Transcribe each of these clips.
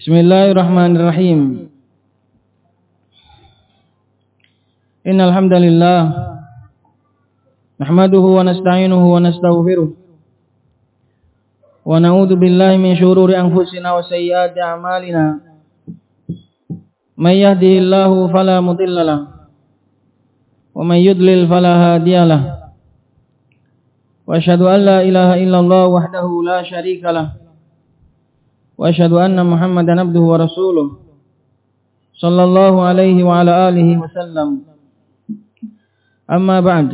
Bismillahirrahmanirrahim. Innal hamdalillah nahmaduhu wa nasta'inuhu wa nastaghfiruh wa na'udzu billahi min shururi anfusina wa sayyiati a'malina. May yahdihillahu fala mudilla lahu wa may yudlil fala hadiya lahu. Wa asyhadu an la ilaha illallah wahdahu la syarika lahu وأشهد أن محمدا عبده ورسوله صلى الله عليه وعلى آله وسلم أما بعد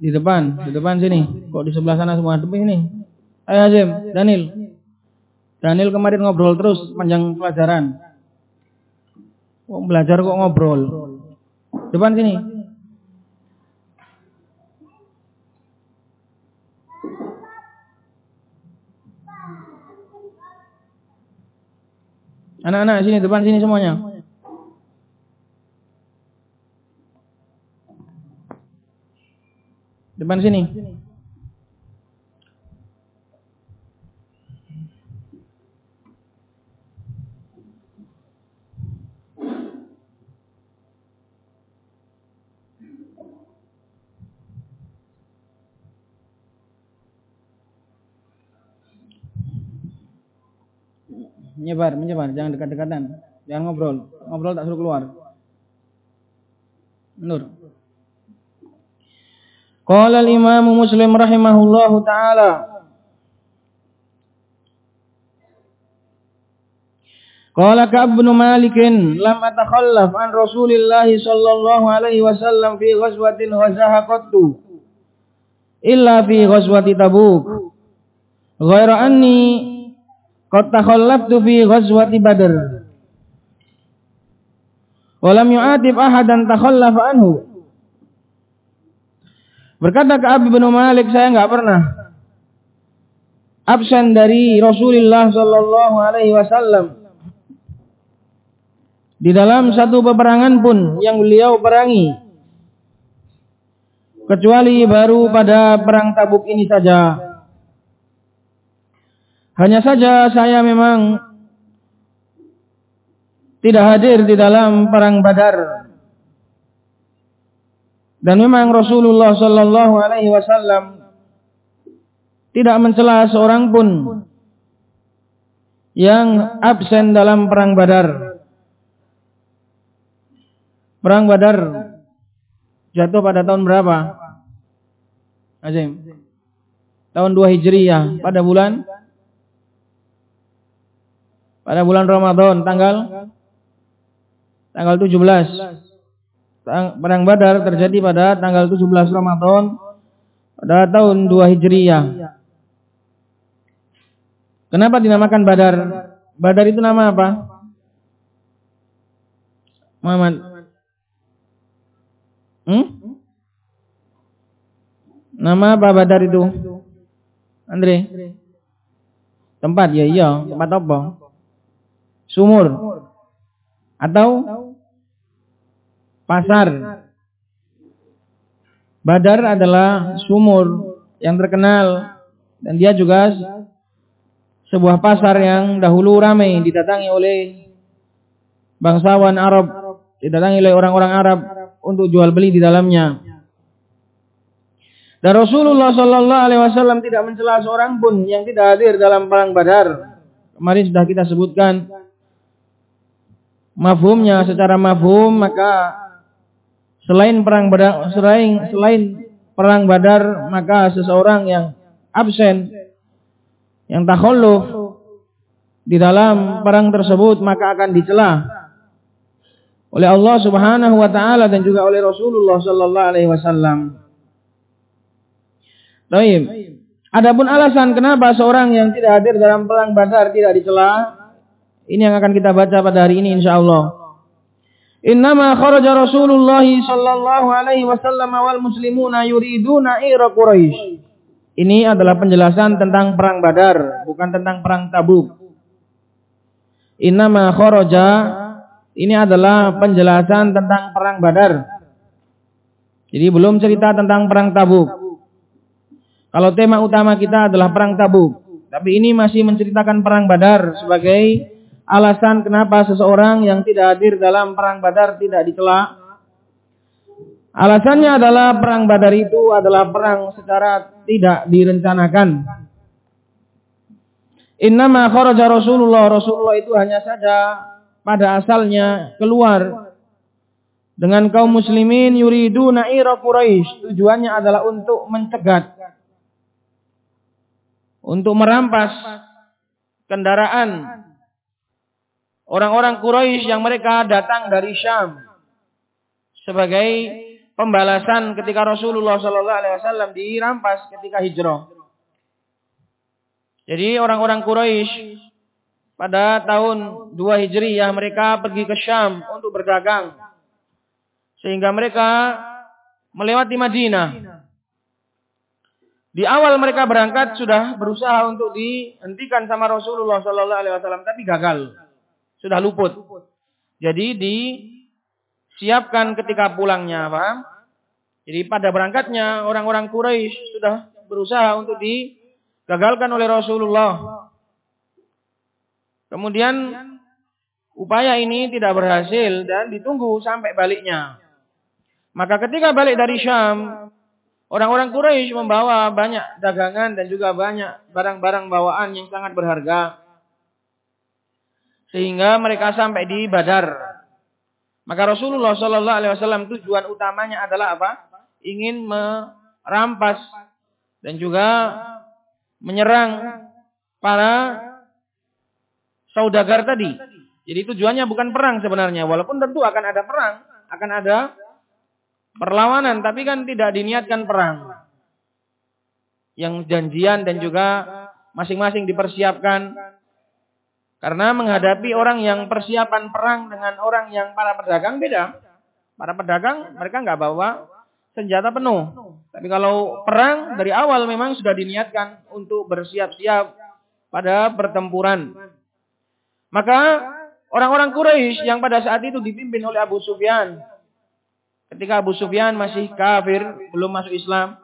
di depan, di depan sini. Kok di sebelah sana semua depan sini? Ayo Azim, Daniel. Daniel kemarin ngobrol terus panjang pelajaran. Kok belajar kok ngobrol? Depan sini. Anak-anak sini depan sini semuanya. Depan sini. Menyebar, menyebar, jangan dekat-dekatan. Jangan ngobrol. Ngobrol tak suruh keluar. Nur. Qala al-Imam Muslim rahimahullahu taala Qala Ka'ab bin Malik lam atakhallaf an Rasulillah sallallahu alaihi wasallam fi ghazwatin ghazaha illa fi ghazwati Tabuk ghaira anni Qad takhallaftu fi ghazwati Badr. Walam yu'atib ahadan takhallafa anhu. Berkata ke Abi bin Malik, saya enggak pernah absen dari Rasulullah sallallahu alaihi wasallam di dalam satu peperangan pun yang beliau perangi kecuali baru pada perang Tabuk ini saja hanya saja saya memang tidak hadir di dalam perang Badar. Dan memang Rasulullah sallallahu alaihi wasallam tidak mencela seorang pun yang absen dalam perang Badar. Perang Badar jatuh pada tahun berapa? Azim. Tahun 2 Hijriah pada bulan pada bulan Ramadan tanggal tanggal 17. Perang Badar terjadi pada tanggal 17 Ramadan pada tahun 2 Hijriyah. Kenapa dinamakan Badar? Badar itu nama apa? Muhammad. Hmm? Nama apa Badar itu? Andre? Tempat ya iya, tempat apa? Sumur. Atau pasar. Badar adalah sumur yang terkenal. Dan dia juga sebuah pasar yang dahulu ramai didatangi oleh bangsawan Arab, didatangi oleh orang-orang Arab untuk jual beli di dalamnya. Dan Rasulullah Shallallahu Alaihi Wasallam tidak mencela seorang pun yang tidak hadir dalam perang Badar. Kemarin sudah kita sebutkan mafhumnya secara mafhum maka selain perang badar selain selain perang badar maka seseorang yang absen yang takhalluf di dalam perang tersebut maka akan dicela oleh Allah Subhanahu wa taala dan juga oleh Rasulullah sallallahu alaihi wasallam. Baik. Adapun alasan kenapa seorang yang tidak hadir dalam perang Badar tidak dicela ini yang akan kita baca pada hari ini insyaallah. Innama kharaja Rasulullah sallallahu alaihi wasallam wal muslimuna yuriduna ira Quraisy. Ini adalah penjelasan tentang perang Badar, bukan tentang perang Tabuk. Innama kharaja ini adalah penjelasan tentang perang Badar. Jadi belum cerita tentang perang Tabuk. Kalau tema utama kita adalah perang Tabuk, tapi ini masih menceritakan perang Badar sebagai alasan kenapa seseorang yang tidak hadir dalam perang Badar tidak dicela. Alasannya adalah perang Badar itu adalah perang secara tidak direncanakan. Innama kharaja Rasulullah. Rasulullah itu hanya saja pada asalnya keluar dengan kaum muslimin yuridu na'ira Quraisy. Tujuannya adalah untuk mencegat untuk merampas kendaraan orang-orang Quraisy yang mereka datang dari Syam sebagai pembalasan ketika Rasulullah Shallallahu Alaihi Wasallam dirampas ketika hijrah. Jadi orang-orang Quraisy pada tahun 2 Hijriyah mereka pergi ke Syam untuk berdagang. Sehingga mereka melewati Madinah. Di awal mereka berangkat sudah berusaha untuk dihentikan sama Rasulullah Shallallahu Alaihi Wasallam, tapi gagal, sudah luput. Jadi disiapkan ketika pulangnya, paham? Jadi pada berangkatnya orang-orang Quraisy sudah berusaha untuk di gagalkan oleh Rasulullah. Kemudian upaya ini tidak berhasil dan ditunggu sampai baliknya. Maka ketika balik dari Syam, orang-orang Quraisy membawa banyak dagangan dan juga banyak barang-barang bawaan yang sangat berharga. Sehingga mereka sampai di Badar. Maka Rasulullah Shallallahu Alaihi Wasallam tujuan utamanya adalah apa? Ingin merampas dan juga menyerang para saudagar tadi. Jadi tujuannya bukan perang sebenarnya, walaupun tentu akan ada perang, akan ada perlawanan, tapi kan tidak diniatkan perang. Yang janjian dan juga masing-masing dipersiapkan karena menghadapi orang yang persiapan perang dengan orang yang para pedagang beda. Para pedagang mereka nggak bawa senjata penuh. Tapi kalau perang dari awal memang sudah diniatkan untuk bersiap-siap pada pertempuran. Maka orang-orang Quraisy yang pada saat itu dipimpin oleh Abu Sufyan, ketika Abu Sufyan masih kafir, belum masuk Islam,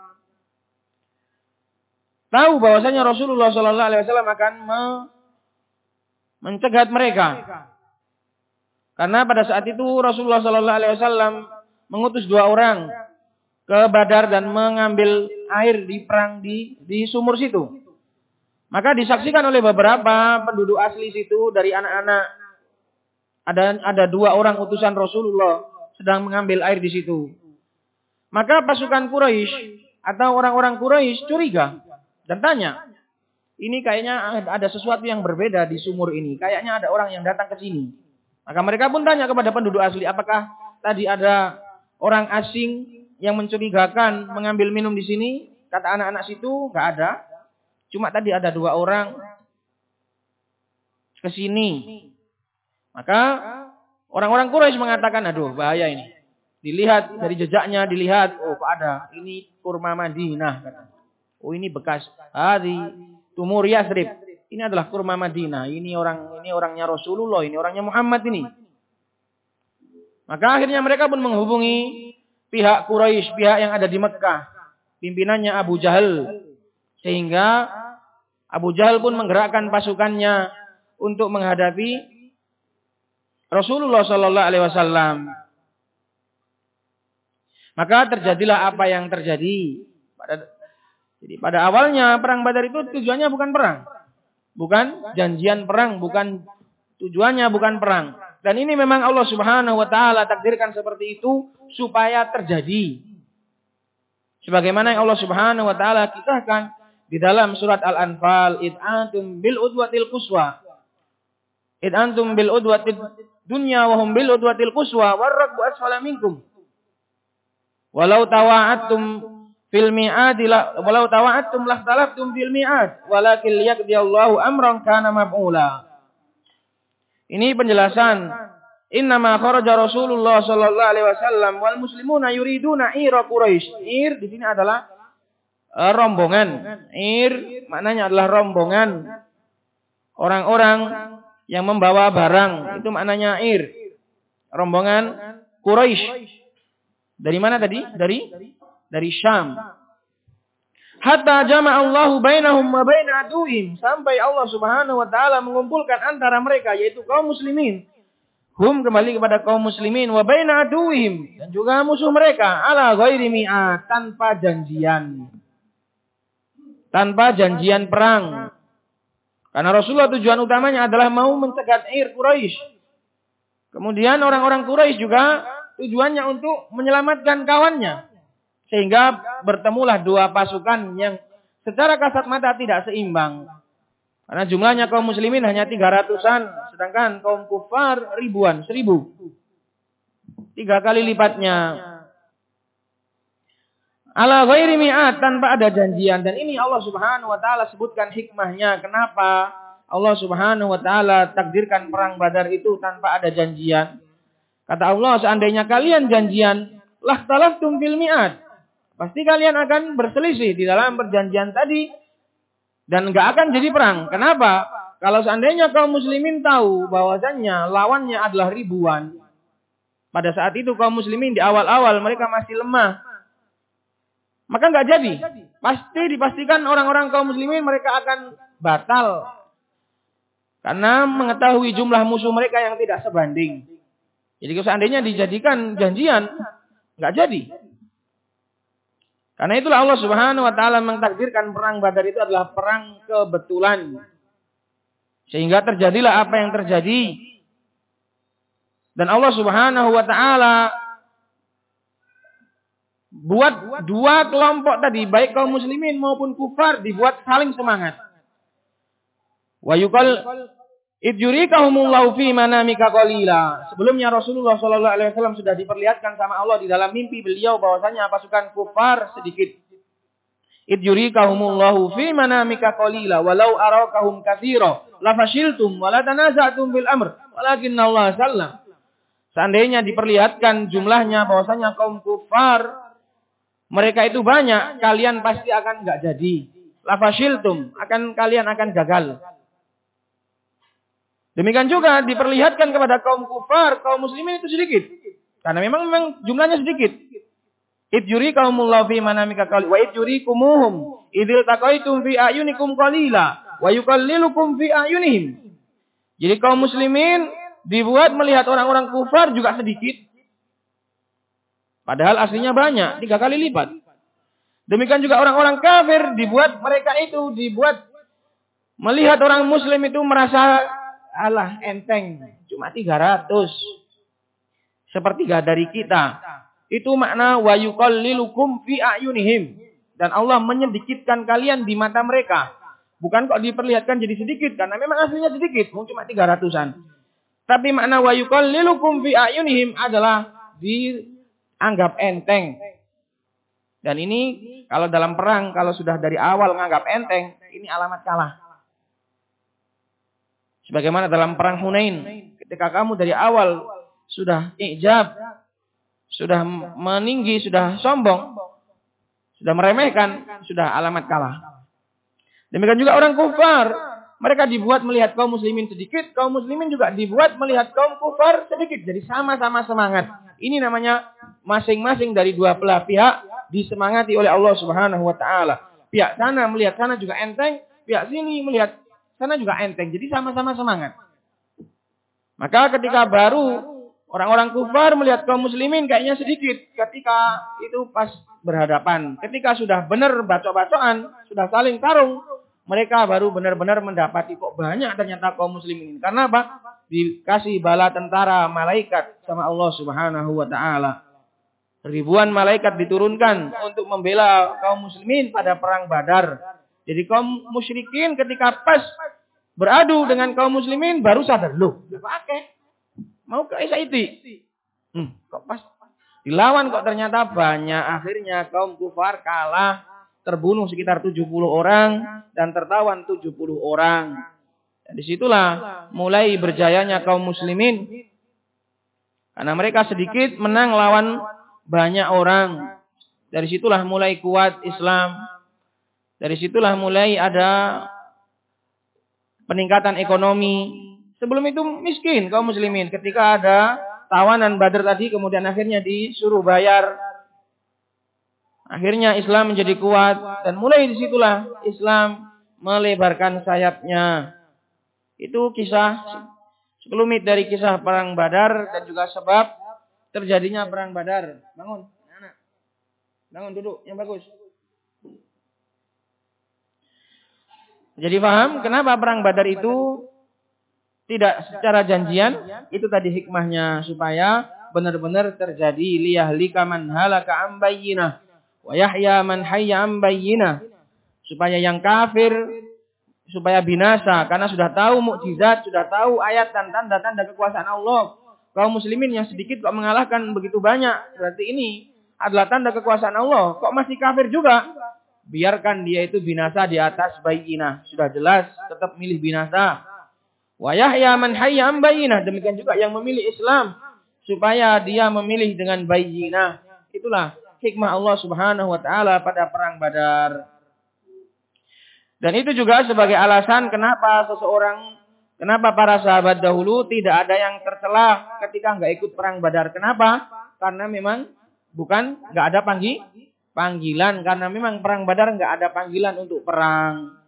tahu bahwasanya Rasulullah Shallallahu Alaihi Wasallam akan mencegat mereka. Karena pada saat itu Rasulullah Shallallahu Alaihi Wasallam mengutus dua orang ke Badar dan mengambil air di perang di di sumur situ. Maka disaksikan oleh beberapa penduduk asli situ dari anak-anak. Ada ada dua orang utusan Rasulullah sedang mengambil air di situ. Maka pasukan Quraisy atau orang-orang Quraisy curiga dan tanya, ini kayaknya ada sesuatu yang berbeda di sumur ini. Kayaknya ada orang yang datang ke sini. Maka mereka pun tanya kepada penduduk asli, apakah tadi ada orang asing yang mencurigakan mengambil minum di sini, kata anak-anak situ nggak ada. Cuma tadi ada dua orang ke sini. Maka orang-orang Quraisy mengatakan, aduh bahaya ini. Dilihat dari jejaknya, dilihat, oh ada, ini kurma Madinah. Kata. Oh ini bekas hari tumur Yasrib. Ini adalah kurma Madinah. Ini orang ini orangnya Rasulullah, ini orangnya Muhammad ini. Maka akhirnya mereka pun menghubungi pihak Quraisy, pihak yang ada di Mekah, pimpinannya Abu Jahal. Sehingga Abu Jahal pun menggerakkan pasukannya untuk menghadapi Rasulullah Shallallahu Alaihi Wasallam. Maka terjadilah apa yang terjadi. Pada, jadi pada awalnya perang Badar itu tujuannya bukan perang, bukan janjian perang, bukan tujuannya bukan perang. Dan ini memang Allah Subhanahu wa taala takdirkan seperti itu supaya terjadi. Sebagaimana yang Allah Subhanahu wa taala kisahkan di dalam surat Al-Anfal, "Id antum bil udwatil quswa." Id antum bil udwatil dunya wa hum bil udwatil quswa warrakbu asfala minkum. Walau tawa'attum fil mi'ad walau tawa'attum lahtalaftum fil mi'ad walakin liyaqdi Allahu amran kana maf'ula. Ini penjelasan Innama kharaja Rasulullah sallallahu alaihi wasallam wal muslimuna yuriduna ira Quraisy. Ir di sini adalah uh, rombongan. Ir maknanya adalah rombongan orang-orang yang membawa barang. Itu maknanya ir. Rombongan Quraisy. Dari mana tadi? Dari dari Syam. Hatta jama'allahu bainahum wa baina aduhim. Sampai Allah subhanahu wa ta'ala mengumpulkan antara mereka, yaitu kaum muslimin. Hum kembali kepada kaum muslimin wa baina aduhim. Dan juga musuh mereka. Ala ghairi mi'at. Tanpa janjian. Tanpa janjian perang. Karena Rasulullah tujuan utamanya adalah mau mencegat Ir Quraisy. Kemudian orang-orang Quraisy juga tujuannya untuk menyelamatkan kawannya. Sehingga bertemulah dua pasukan yang secara kasat mata tidak seimbang. Karena jumlahnya kaum muslimin hanya tiga ratusan, sedangkan kaum kufar ribuan, seribu. Tiga kali lipatnya. Ala ghairi mi'at tanpa ada janjian dan ini Allah Subhanahu wa taala sebutkan hikmahnya kenapa Allah Subhanahu wa taala takdirkan perang Badar itu tanpa ada janjian. Kata Allah seandainya kalian janjian lah talaftum fil mi'at Pasti kalian akan berselisih di dalam perjanjian tadi dan nggak akan jadi perang. Kenapa? Kalau seandainya kaum muslimin tahu bahwasannya lawannya adalah ribuan. Pada saat itu kaum muslimin di awal-awal mereka masih lemah. Maka nggak jadi. Pasti dipastikan orang-orang kaum muslimin mereka akan batal. Karena mengetahui jumlah musuh mereka yang tidak sebanding. Jadi kalau seandainya dijadikan janjian, nggak jadi. Karena itulah Allah Subhanahu wa taala mentakdirkan perang Badar itu adalah perang kebetulan. Sehingga terjadilah apa yang terjadi. Dan Allah Subhanahu wa taala buat dua kelompok tadi, baik kaum muslimin maupun kufar dibuat saling semangat. Wa yuqal Idjurikahumullahu fi manamika qalila. Sebelumnya Rasulullah Shallallahu alaihi wasallam sudah diperlihatkan sama Allah di dalam mimpi beliau bahwasanya pasukan kufar sedikit. Idjurikahumullahu fi manamika qalila walau arakahum katsira la fashiltum wa la tanaza'tum bil amr walakin Allah sallam. Seandainya diperlihatkan jumlahnya bahwasanya kaum kufar mereka itu banyak, kalian pasti akan enggak jadi. La fashiltum, akan kalian akan gagal. Demikian juga diperlihatkan kepada kaum kufar, kaum muslimin itu sedikit. Karena memang memang jumlahnya sedikit. Idjuri kaumullahu fi manamika qali wa idjuri kumuhum idil taqaitum fi ayunikum qalila wa yuqallilukum fi ayunihim. Jadi kaum muslimin dibuat melihat orang-orang kufar juga sedikit. Padahal aslinya banyak, tiga kali lipat. Demikian juga orang-orang kafir dibuat mereka itu dibuat melihat orang muslim itu merasa alah enteng, cuma 300. Sepertiga dari kita. Itu makna wa yuqallilukum fi ayunihim. Dan Allah menyedikitkan kalian di mata mereka. Bukan kok diperlihatkan jadi sedikit karena memang aslinya sedikit, cuma 300-an. Tapi makna wa yuqallilukum fi ayunihim adalah dianggap enteng. Dan ini kalau dalam perang kalau sudah dari awal menganggap enteng, ini alamat kalah. Sebagaimana dalam perang Hunain, ketika kamu dari awal sudah ijab, sudah meninggi, sudah sombong, sudah meremehkan, sudah alamat kalah. Demikian juga orang kufar, mereka dibuat melihat kaum muslimin sedikit, kaum muslimin juga dibuat melihat kaum kufar sedikit. Jadi sama-sama semangat. Ini namanya masing-masing dari dua belah pihak disemangati oleh Allah Subhanahu wa taala. Pihak sana melihat sana juga enteng, pihak sini melihat sana juga enteng. Jadi sama-sama semangat. Maka ketika baru orang-orang kufar melihat kaum muslimin kayaknya sedikit ketika itu pas berhadapan. Ketika sudah benar bacok-bacokan, sudah saling tarung, mereka baru benar-benar mendapati kok banyak ternyata kaum muslimin. Karena apa? Dikasih bala tentara malaikat sama Allah Subhanahu wa taala. Ribuan malaikat diturunkan untuk membela kaum muslimin pada perang Badar. Jadi kaum musyrikin ketika pas beradu dengan kaum muslimin baru sadar, loh, pakai. Mau ke itu. Hmm, kok pas dilawan kok ternyata banyak. Akhirnya kaum kufar kalah, terbunuh sekitar 70 orang dan tertawan 70 orang. Dan di situlah mulai berjayanya kaum muslimin. Karena mereka sedikit menang lawan banyak orang. Dari situlah mulai kuat Islam dari situlah mulai ada peningkatan ekonomi. Sebelum itu miskin kaum muslimin. Ketika ada tawanan badar tadi kemudian akhirnya disuruh bayar. Akhirnya Islam menjadi kuat dan mulai di situlah Islam melebarkan sayapnya. Itu kisah sekelumit dari kisah perang Badar dan juga sebab terjadinya perang Badar. Bangun. Bangun duduk yang bagus. Jadi paham kenapa perang Badar itu tidak secara janjian? Itu tadi hikmahnya supaya benar-benar terjadi liyahlika man halaka am bayyinah wa yahya man hayya. Supaya yang kafir supaya binasa karena sudah tahu mukjizat, sudah tahu ayat dan tanda-tanda kekuasaan Allah. Kaum muslimin yang sedikit kok mengalahkan begitu banyak. Berarti ini adalah tanda kekuasaan Allah. Kok masih kafir juga? Biarkan dia itu binasa di atas bayinah. Sudah jelas tetap milih binasa. Wa yahya man hayya. Demikian juga yang memilih Islam supaya dia memilih dengan bayinah. Itulah hikmah Allah Subhanahu wa taala pada perang Badar. Dan itu juga sebagai alasan kenapa seseorang, kenapa para sahabat dahulu tidak ada yang tercela ketika nggak ikut perang Badar. Kenapa? Karena memang bukan nggak ada panggi, panggilan. Karena memang perang Badar nggak ada panggilan untuk perang.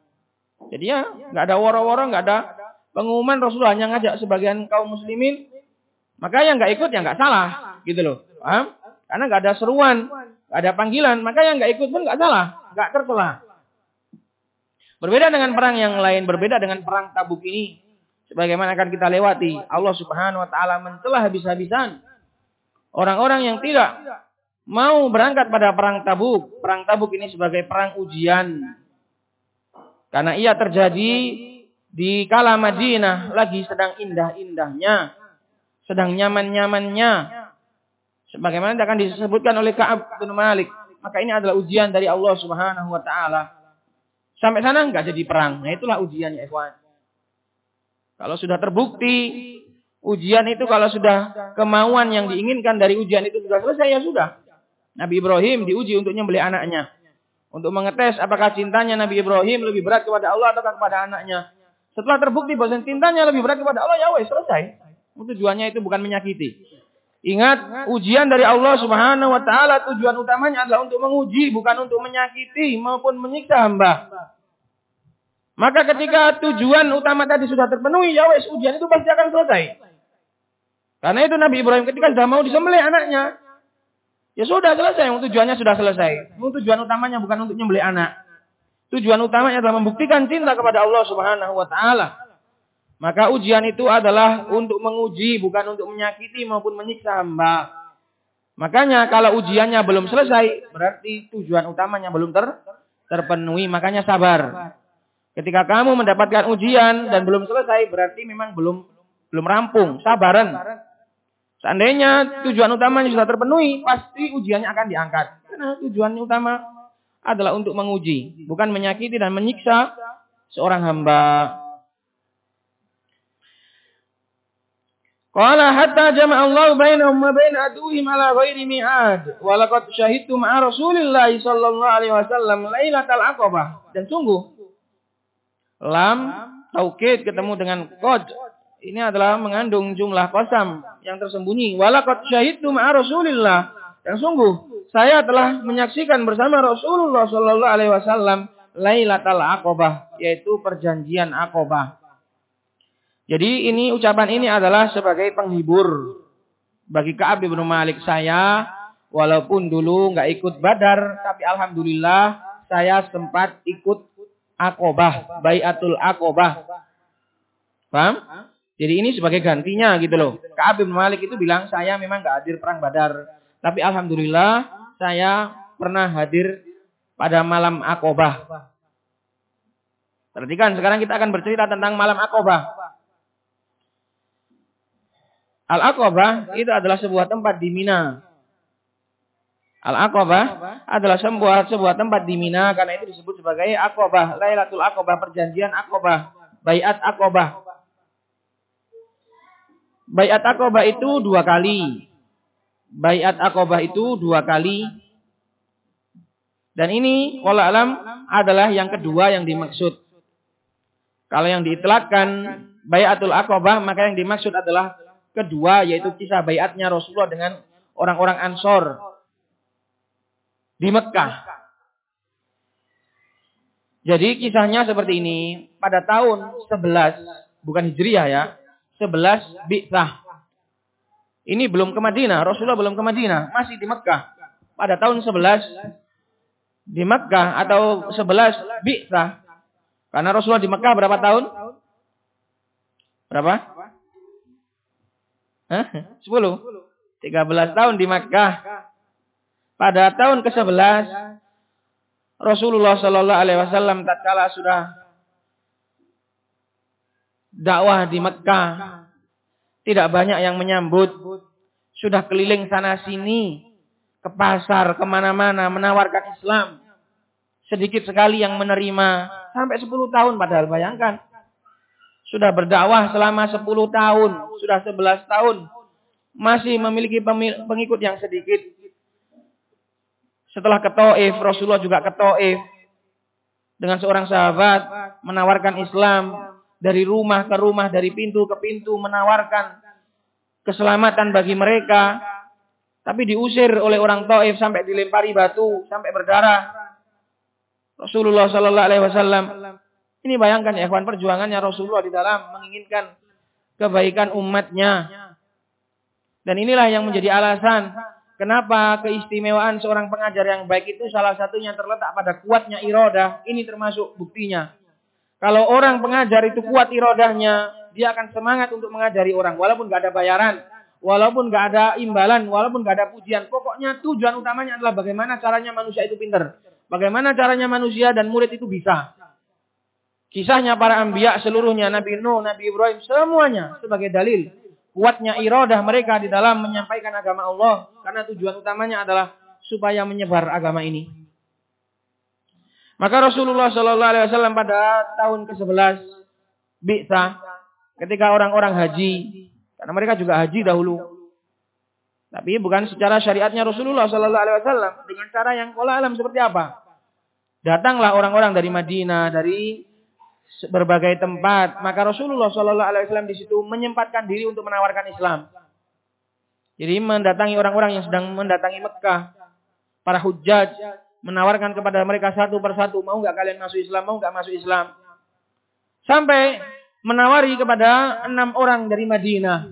Jadi ya nggak ada woro-woro, nggak ada pengumuman Rasulullah hanya ngajak sebagian kaum muslimin. Maka yang nggak ikut ya nggak salah, gitu loh. Paham? Karena nggak ada seruan, nggak ada panggilan, maka yang nggak ikut pun nggak salah, nggak tercela. Berbeda dengan perang yang lain, berbeda dengan perang Tabuk ini. Sebagaimana akan kita lewati, Allah Subhanahu wa taala mencelah habis-habisan orang-orang yang tidak mau berangkat pada perang Tabuk. Perang Tabuk ini sebagai perang ujian. Karena ia terjadi di kala Madinah lagi sedang indah-indahnya, sedang nyaman-nyamannya. Sebagaimana akan disebutkan oleh Ka'ab bin Malik. Maka ini adalah ujian dari Allah Subhanahu wa taala. Sampai sana nggak jadi perang. Nah itulah ujiannya ikhwan. Kalau sudah terbukti ujian itu kalau sudah kemauan yang diinginkan dari ujian itu sudah selesai ya sudah. Nabi Ibrahim diuji untuk nyembelih anaknya. Untuk mengetes apakah cintanya Nabi Ibrahim lebih berat kepada Allah atau kepada anaknya. Setelah terbukti bahwa cintanya lebih berat kepada Allah, ya wes selesai. Tujuannya itu bukan menyakiti. Ingat, ujian dari Allah Subhanahu wa taala tujuan utamanya adalah untuk menguji, bukan untuk menyakiti maupun menyiksa hamba. Maka ketika tujuan utama tadi sudah terpenuhi, ya wes ujian itu pasti akan selesai. Karena itu Nabi Ibrahim ketika sudah mau disembelih anaknya, ya sudah selesai, tujuannya sudah selesai. Tujuan utamanya bukan untuk menyembelih anak. Tujuan utamanya adalah membuktikan cinta kepada Allah Subhanahu wa taala. Maka ujian itu adalah untuk menguji, bukan untuk menyakiti maupun menyiksa hamba. Makanya kalau ujiannya belum selesai, berarti tujuan utamanya belum ter terpenuhi. Makanya sabar. Ketika kamu mendapatkan ujian dan belum selesai, berarti memang belum belum rampung, sabaran. Seandainya tujuan utamanya sudah terpenuhi, pasti ujiannya akan diangkat. Karena tujuan utama adalah untuk menguji, bukan menyakiti dan menyiksa seorang hamba. Qala hatta jama'a Allah bainahum wa bain aduhim ala ghairi mi'ad. Wa laqad syahidtu ma'a Rasulillah sallallahu alaihi wasallam lailatal aqabah. Dan sungguh lam taukid ketemu dengan qad ini adalah mengandung jumlah kosam yang tersembunyi walaqad syahidtu ma'a Rasulillah dan sungguh saya telah menyaksikan bersama Rasulullah sallallahu alaihi wasallam Lailatul Aqabah yaitu perjanjian Aqabah. Jadi ini ucapan ini adalah sebagai penghibur bagi Ka'ab bin Malik saya walaupun dulu nggak ikut Badar tapi alhamdulillah saya sempat ikut akobah, bayatul akobah. Paham? Jadi ini sebagai gantinya gitu loh. Ka'ab bin Malik itu bilang, saya memang gak hadir perang badar. Tapi Alhamdulillah, saya pernah hadir pada malam akobah. Perhatikan, sekarang kita akan bercerita tentang malam akobah. Al-Aqabah itu adalah sebuah tempat di Mina. Al-Aqabah adalah sebuah sebuah tempat di Mina karena itu disebut sebagai Aqabah, Lailatul Aqabah, perjanjian Aqabah, Bayat Aqabah. Bayat Aqabah itu dua kali. Bayat Aqabah itu dua kali. Dan ini wala alam adalah yang kedua yang dimaksud. Kalau yang diitlakan Bayatul Aqabah maka yang dimaksud adalah kedua yaitu kisah bayatnya Rasulullah dengan orang-orang Ansor di Mekah. Jadi kisahnya seperti ini. Pada tahun 11, bukan Hijriah ya. 11 Bi'sah. Ini belum ke Madinah. Rasulullah belum ke Madinah. Masih di Mekah. Pada tahun 11 di Mekah atau 11 Bi'sah. Karena Rasulullah di Mekah berapa tahun? Berapa? Hah? 10. 13 tahun di Mekah. Pada tahun ke-11 Rasulullah Shallallahu alaihi wasallam tatkala sudah dakwah di Mekah. Tidak banyak yang menyambut. Sudah keliling sana sini ke pasar ke mana-mana menawarkan Islam. Sedikit sekali yang menerima sampai 10 tahun padahal bayangkan. Sudah berdakwah selama 10 tahun sudah 11 tahun. Masih memiliki pengikut yang sedikit. Setelah ke Taif, Rasulullah juga ke Taif. Dengan seorang sahabat menawarkan Islam dari rumah ke rumah, dari pintu ke pintu menawarkan keselamatan bagi mereka. Tapi diusir oleh orang Taif sampai dilempari batu, sampai berdarah. Rasulullah Sallallahu Alaihi Wasallam. Ini bayangkan ya, kawan perjuangannya Rasulullah di dalam menginginkan kebaikan umatnya. Dan inilah yang menjadi alasan Kenapa keistimewaan seorang pengajar yang baik itu salah satunya terletak pada kuatnya irodah. Ini termasuk buktinya. Kalau orang pengajar itu kuat irodahnya, dia akan semangat untuk mengajari orang. Walaupun gak ada bayaran, walaupun gak ada imbalan, walaupun gak ada pujian. Pokoknya tujuan utamanya adalah bagaimana caranya manusia itu pinter. Bagaimana caranya manusia dan murid itu bisa. Kisahnya para ambiya seluruhnya, Nabi Nuh, Nabi Ibrahim, semuanya sebagai dalil kuatnya iradah mereka di dalam menyampaikan agama Allah karena tujuan utamanya adalah supaya menyebar agama ini. Maka Rasulullah Shallallahu Alaihi Wasallam pada tahun ke-11 bisa ketika orang-orang haji karena mereka juga haji dahulu. Tapi bukan secara syariatnya Rasulullah Shallallahu Alaihi Wasallam dengan cara yang kola alam seperti apa? Datanglah orang-orang dari Madinah, dari berbagai tempat. Maka Rasulullah Shallallahu Alaihi Wasallam di situ menyempatkan diri untuk menawarkan Islam. Jadi mendatangi orang-orang yang sedang mendatangi Mekah, para hujaj, menawarkan kepada mereka satu persatu, mau nggak kalian masuk Islam, mau nggak masuk Islam. Sampai menawari kepada enam orang dari Madinah.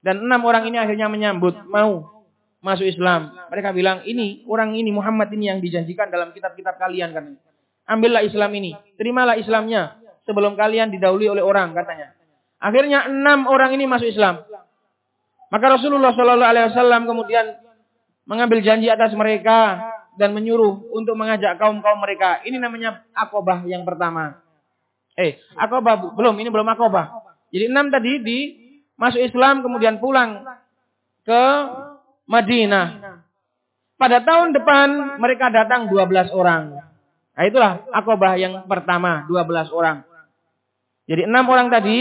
Dan enam orang ini akhirnya menyambut, mau masuk Islam. Mereka bilang, ini orang ini Muhammad ini yang dijanjikan dalam kitab-kitab kalian kan. Ambillah Islam ini. Terimalah Islamnya. Sebelum kalian didahului oleh orang katanya. Akhirnya enam orang ini masuk Islam. Maka Rasulullah Shallallahu Alaihi Wasallam kemudian mengambil janji atas mereka dan menyuruh untuk mengajak kaum kaum mereka. Ini namanya akobah yang pertama. Eh, akobah belum. Ini belum akobah. Jadi enam tadi di masuk Islam kemudian pulang ke Madinah. Pada tahun depan mereka datang 12 orang. Nah itulah akobah yang pertama, 12 orang. Jadi enam orang tadi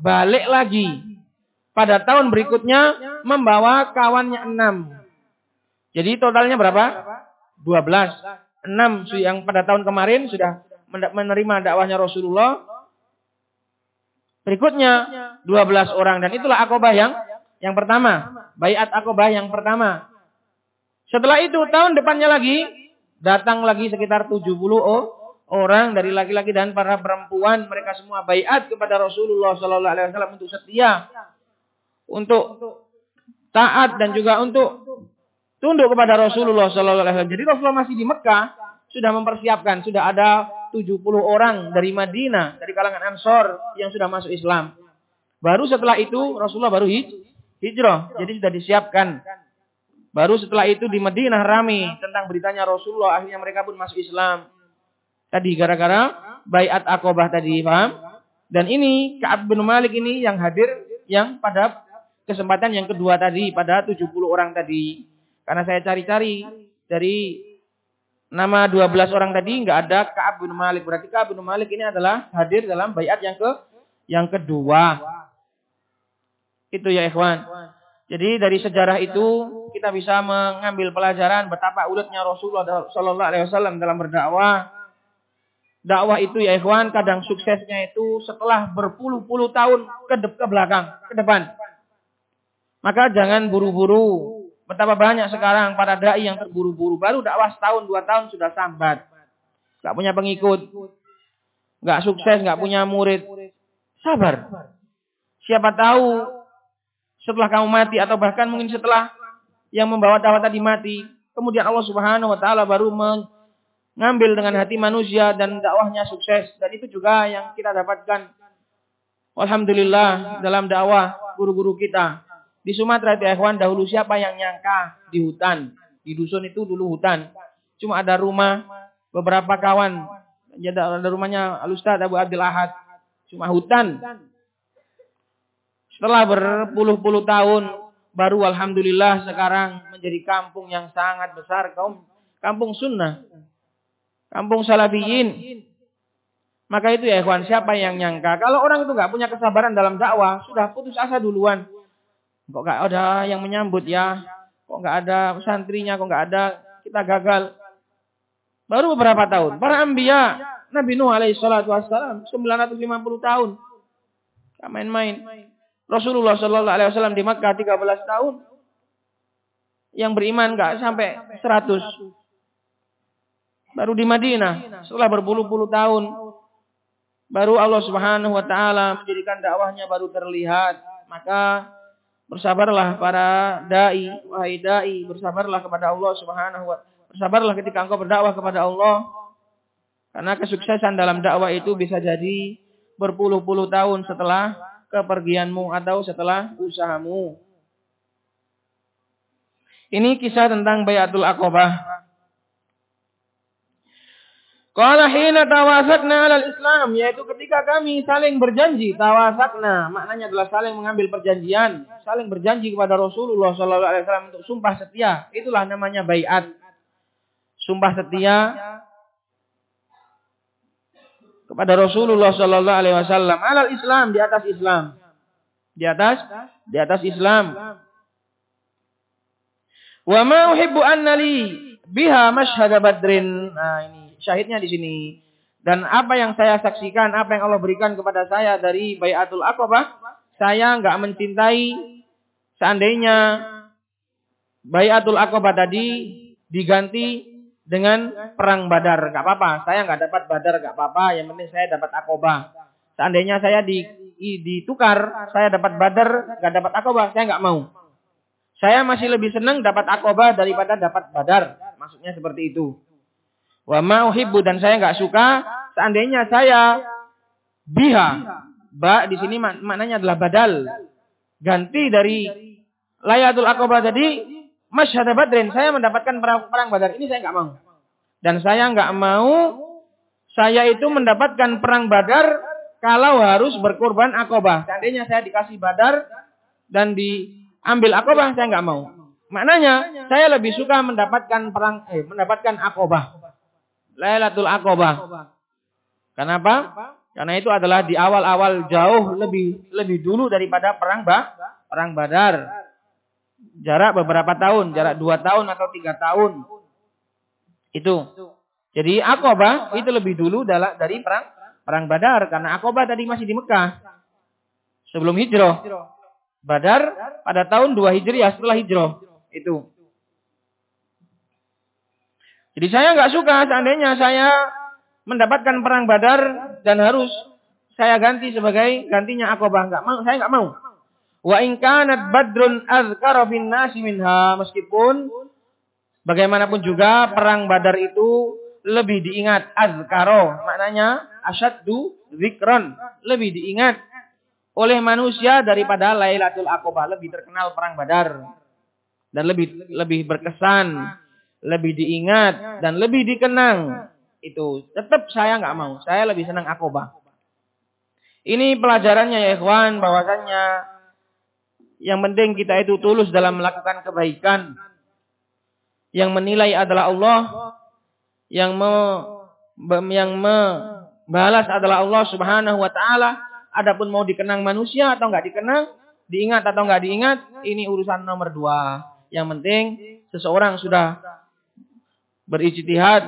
balik lagi. Pada tahun berikutnya membawa kawannya enam. Jadi totalnya berapa? 12. Enam yang pada tahun kemarin sudah menerima dakwahnya Rasulullah. Berikutnya 12 orang. Dan itulah akobah yang yang pertama. Bayat akobah yang pertama. Setelah itu tahun depannya lagi Datang lagi sekitar 70 orang dari laki-laki dan para perempuan. Mereka semua bayat kepada Rasulullah Sallallahu Alaihi Wasallam untuk setia, untuk taat dan juga untuk tunduk kepada Rasulullah Sallallahu Alaihi Wasallam. Jadi Rasulullah masih di Mekah sudah mempersiapkan, sudah ada 70 orang dari Madinah, dari kalangan Ansor yang sudah masuk Islam. Baru setelah itu Rasulullah baru hijrah. Jadi sudah disiapkan Baru setelah itu di Madinah rame tentang beritanya Rasulullah. Akhirnya mereka pun masuk Islam. Tadi gara-gara bayat akobah tadi, paham? Dan ini Ka'ab bin Malik ini yang hadir yang pada kesempatan yang kedua tadi pada 70 orang tadi. Karena saya cari-cari dari nama 12 orang tadi nggak ada Ka'ab bin Malik. Berarti Ka'ab bin Malik ini adalah hadir dalam bayat yang ke yang kedua. Itu ya ikhwan. Jadi dari sejarah itu kita bisa mengambil pelajaran betapa ulutnya Rasulullah Sallallahu Alaihi Wasallam dalam berdakwah. Dakwah itu ya ikhwan kadang suksesnya itu setelah berpuluh-puluh tahun ke, ke belakang, ke depan. Maka jangan buru-buru Betapa banyak sekarang para dai yang terburu-buru. Baru dakwah setahun, dua tahun sudah sambat. Gak punya pengikut. Gak sukses, gak punya murid. Sabar. Siapa tahu setelah kamu mati atau bahkan mungkin setelah yang membawa dakwah tadi mati. Kemudian Allah subhanahu wa ta'ala baru mengambil dengan hati manusia dan dakwahnya sukses. Dan itu juga yang kita dapatkan. Alhamdulillah dalam dakwah guru-guru kita di Sumatera itu ikhwan dahulu siapa yang nyangka di hutan. Di dusun itu dulu hutan. Cuma ada rumah beberapa kawan. Jadi ada rumahnya Al-Ustaz Abu Abdul Ahad. Cuma hutan. Setelah berpuluh-puluh tahun baru alhamdulillah sekarang menjadi kampung yang sangat besar kaum kampung sunnah. Kampung salafiyin. Maka itu ya ikhwan, siapa yang nyangka kalau orang itu nggak punya kesabaran dalam dakwah, sudah putus asa duluan. Kok nggak ada yang menyambut ya? Kok nggak ada santrinya? Kok nggak ada? Kita gagal. Baru beberapa tahun. Para ambia, Nabi Nuh alaihi salatu wassalam, 950 tahun. Gak main-main. Rasulullah sallallahu alaihi wasallam di Makkah 13 tahun. Yang beriman nggak sampai 100. Baru di Madinah, setelah berpuluh-puluh tahun, baru Allah Subhanahu wa taala menjadikan dakwahnya baru terlihat. Maka Bersabarlah para dai, wahai dai, bersabarlah kepada Allah Subhanahu wa Bersabarlah ketika engkau berdakwah kepada Allah. Karena kesuksesan dalam dakwah itu bisa jadi berpuluh-puluh tahun setelah kepergianmu atau setelah usahamu. Ini kisah tentang Bayatul Aqabah. Qala hina tawasakna alal Islam, yaitu ketika kami saling berjanji, tawasakna, maknanya adalah saling mengambil perjanjian, saling berjanji kepada Rasulullah sallallahu alaihi wasallam untuk sumpah setia. Itulah namanya baiat. Sumpah setia kepada Rasulullah sallallahu alaihi wasallam alal Islam di atas Islam. Di atas di atas Islam. Wa ma uhibbu annali biha mashhad badrin. Nah, ini syahidnya di sini. Dan apa yang saya saksikan, apa yang Allah berikan kepada saya dari Bayatul Aqabah, saya nggak mencintai seandainya Bayatul Aqabah tadi diganti dengan perang Badar, nggak apa-apa. Saya nggak dapat Badar, nggak apa-apa. Yang penting saya dapat Aqabah. Seandainya saya di, ditukar, saya dapat Badar, nggak dapat Aqabah, saya nggak mau. Saya masih lebih senang dapat Aqabah daripada dapat Badar. Maksudnya seperti itu. Wa mauhibbu dan saya nggak suka seandainya saya biha. Ba di sini mak maknanya adalah badal. Ganti dari layatul akobah tadi masyhad badrin. Saya mendapatkan perang, perang badar. Ini saya nggak mau. Dan saya nggak mau saya itu mendapatkan perang badar kalau harus berkorban akobah. Seandainya saya dikasih badar dan diambil akobah, saya nggak mau. Maknanya saya lebih suka mendapatkan perang eh mendapatkan akobah. Lailatul Aqabah. Kenapa? Karena itu adalah di awal-awal jauh lebih lebih dulu daripada perang bah, perang Badar. Jarak beberapa tahun, jarak dua tahun atau tiga tahun. Itu. Jadi Aqabah itu lebih dulu dari perang perang Badar karena Aqabah tadi masih di Mekah. Sebelum hijrah. Badar pada tahun 2 Hijriah setelah hijrah. Itu. Jadi saya nggak suka seandainya saya mendapatkan perang Badar dan harus saya ganti sebagai gantinya Aqabah. Enggak mau, saya nggak mau. Wa in kanat badrun azkara fin nasi meskipun bagaimanapun juga perang Badar itu lebih diingat azkaro maknanya asyaddu zikron lebih diingat oleh manusia daripada Lailatul Aqabah lebih terkenal perang Badar dan lebih lebih berkesan lebih diingat dan lebih dikenang. Itu tetap saya nggak mau. Saya lebih senang akobah. Ini pelajarannya ya ikhwan bahwasannya yang penting kita itu tulus dalam melakukan kebaikan. Yang menilai adalah Allah, yang me, yang membalas adalah Allah Subhanahu wa taala. Adapun mau dikenang manusia atau nggak dikenang, diingat atau nggak diingat, ini urusan nomor dua. Yang penting seseorang sudah berijtihad,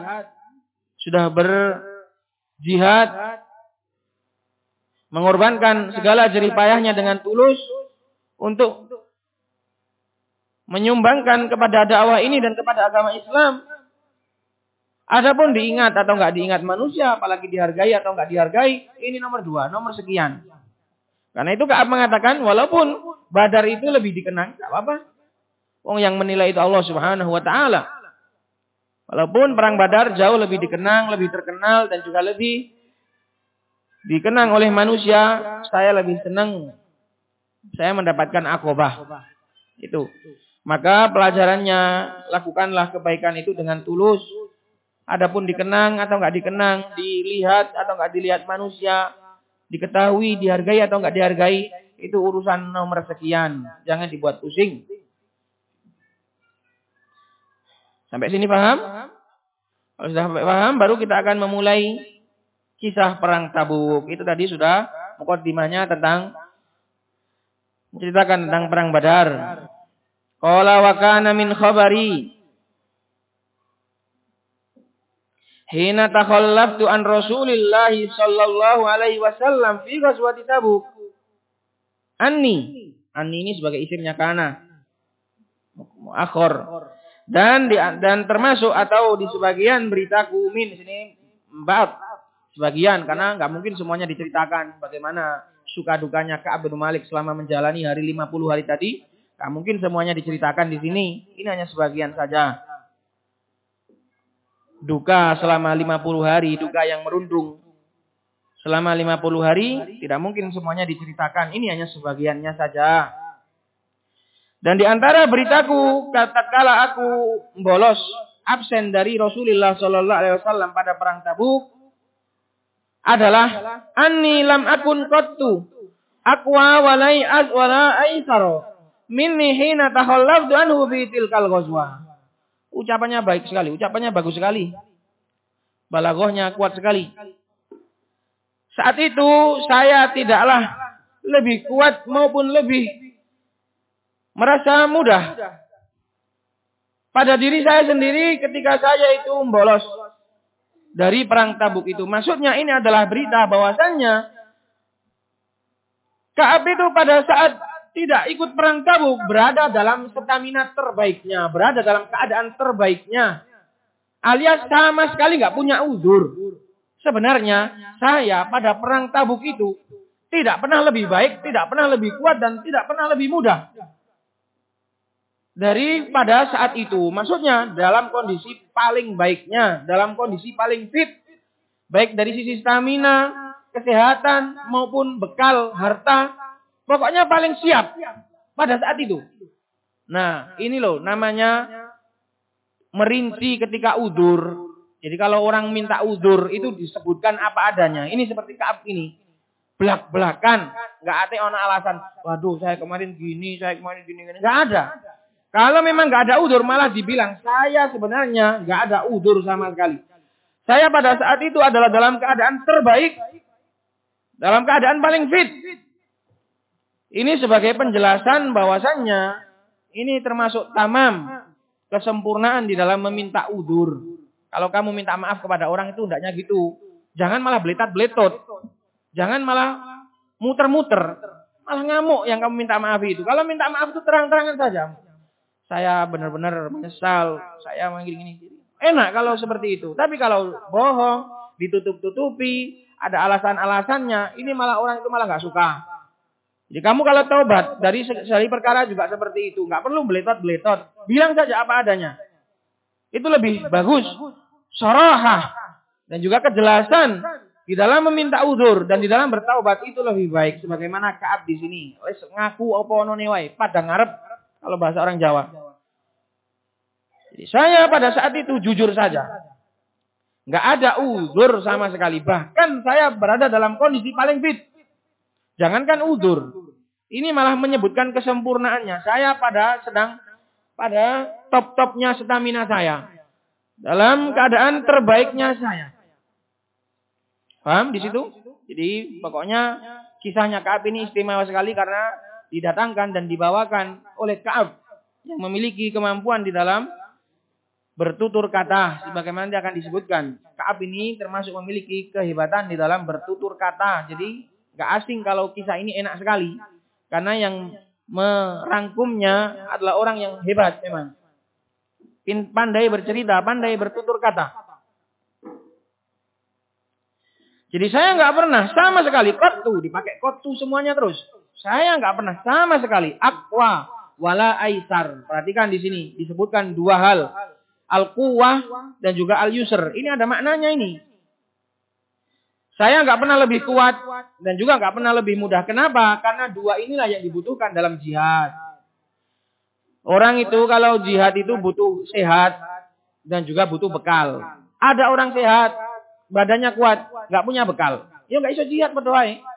sudah berjihad, mengorbankan segala jerih payahnya dengan tulus untuk menyumbangkan kepada dakwah ini dan kepada agama Islam. Adapun diingat atau nggak diingat manusia, apalagi dihargai atau nggak dihargai, ini nomor dua, nomor sekian. Karena itu Kaab mengatakan, walaupun Badar itu lebih dikenang, nggak apa-apa. Wong yang menilai itu Allah Subhanahu Wa Taala. Walaupun perang Badar jauh lebih dikenang, lebih terkenal dan juga lebih dikenang oleh manusia, saya lebih senang saya mendapatkan akobah. Itu. Maka pelajarannya lakukanlah kebaikan itu dengan tulus. Adapun dikenang atau enggak dikenang, dilihat atau enggak dilihat manusia, diketahui, dihargai atau enggak dihargai, itu urusan nomor sekian. Jangan dibuat pusing. Sampai sini paham? Kalau sudah paham, baru kita akan memulai kisah perang Tabuk. Itu tadi sudah mukadimahnya tentang menceritakan tentang perang Badar. Qala wa kana min khabari Hina takhallaftu an Rasulillah sallallahu alaihi wasallam fi ghazwati Tabuk. Anni. Anni ini sebagai isimnya kana. Akhor. Dan di, dan termasuk atau di sebagian beritaku min sini bab sebagian karena nggak mungkin semuanya diceritakan bagaimana suka dukanya Ka'ab bin Malik selama menjalani hari 50 hari tadi Nah, mungkin semuanya diceritakan di sini. Ini hanya sebagian saja. Duka selama 50 hari, duka yang merundung. Selama 50 hari, tidak mungkin semuanya diceritakan. Ini hanya sebagiannya saja. Dan di antara beritaku, kala aku bolos, absen dari Rasulullah Shallallahu Alaihi Wasallam pada perang Tabuk, adalah anni lam akun qattu aqwa walai az wala minni hina takhallaftu anhu tilkal ghazwa. Ucapannya baik sekali, ucapannya bagus sekali. Balagohnya kuat sekali. Saat itu saya tidaklah lebih kuat maupun lebih merasa mudah pada diri saya sendiri ketika saya itu membolos dari perang tabuk itu. Maksudnya ini adalah berita bahwasannya Kaab itu pada saat tidak ikut perang tabuk berada dalam stamina terbaiknya, berada dalam keadaan terbaiknya. Alias sama sekali nggak punya uzur. Sebenarnya saya pada perang tabuk itu tidak pernah lebih baik, tidak pernah lebih kuat dan tidak pernah lebih mudah. Daripada saat itu. Maksudnya dalam kondisi paling baiknya, dalam kondisi paling fit. Baik dari sisi stamina, kesehatan maupun bekal, harta, Pokoknya paling siap pada saat itu. Nah, ini loh namanya merinci ketika udur. Jadi kalau orang minta udur itu disebutkan apa adanya. Ini seperti Kaab ini. Belak-belakan. Nggak ada alasan. Waduh saya kemarin gini, saya kemarin gini. gini. Nggak ada. Kalau memang nggak ada udur malah dibilang. Saya sebenarnya nggak ada udur sama sekali. Saya pada saat itu adalah dalam keadaan terbaik. Dalam keadaan paling fit. Ini sebagai penjelasan bahwasannya ini termasuk tamam kesempurnaan di dalam meminta udur. Kalau kamu minta maaf kepada orang itu hendaknya gitu. Jangan malah beletat-beletot. Jangan malah muter-muter. Malah ngamuk yang kamu minta maaf itu. Kalau minta maaf itu terang-terangan saja. Saya benar-benar menyesal. Saya gini-gini. Enak kalau seperti itu. Tapi kalau bohong, ditutup-tutupi, ada alasan-alasannya, ini malah orang itu malah nggak suka. Jadi kamu kalau taubat dari sekali perkara juga seperti itu, nggak perlu beletot-beletot. Bilang saja apa adanya. Itu lebih bagus. Sorohah dan juga kejelasan di dalam meminta uzur dan di dalam bertaubat itu lebih baik. Sebagaimana Kaab di sini, ngaku apa ono padang ngarep kalau bahasa orang Jawa. Jadi saya pada saat itu jujur saja. Nggak ada uzur sama sekali. Bahkan saya berada dalam kondisi paling fit. Jangankan udur. Ini malah menyebutkan kesempurnaannya. Saya pada sedang pada top-topnya stamina saya. Dalam keadaan terbaiknya saya. Paham di situ? Jadi pokoknya kisahnya Kaab ini istimewa sekali karena didatangkan dan dibawakan oleh Kaab yang memiliki kemampuan di dalam bertutur kata sebagaimana dia akan disebutkan. Kaab ini termasuk memiliki kehebatan di dalam bertutur kata. Jadi Gak asing kalau kisah ini enak sekali. Karena yang merangkumnya adalah orang yang hebat memang. Pandai bercerita, pandai bertutur kata. Jadi saya nggak pernah sama sekali kotu dipakai kotu semuanya terus. Saya nggak pernah sama sekali akwa wala aisar. Perhatikan di sini disebutkan dua hal. Al-quwah dan juga al-yusr. Ini ada maknanya ini. Saya nggak pernah lebih kuat dan juga nggak pernah lebih mudah. Kenapa? Karena dua inilah yang dibutuhkan dalam jihad. Orang itu kalau jihad itu butuh sehat dan juga butuh bekal. Ada orang sehat, badannya kuat, nggak punya bekal. Ya nggak bisa jihad berdoa.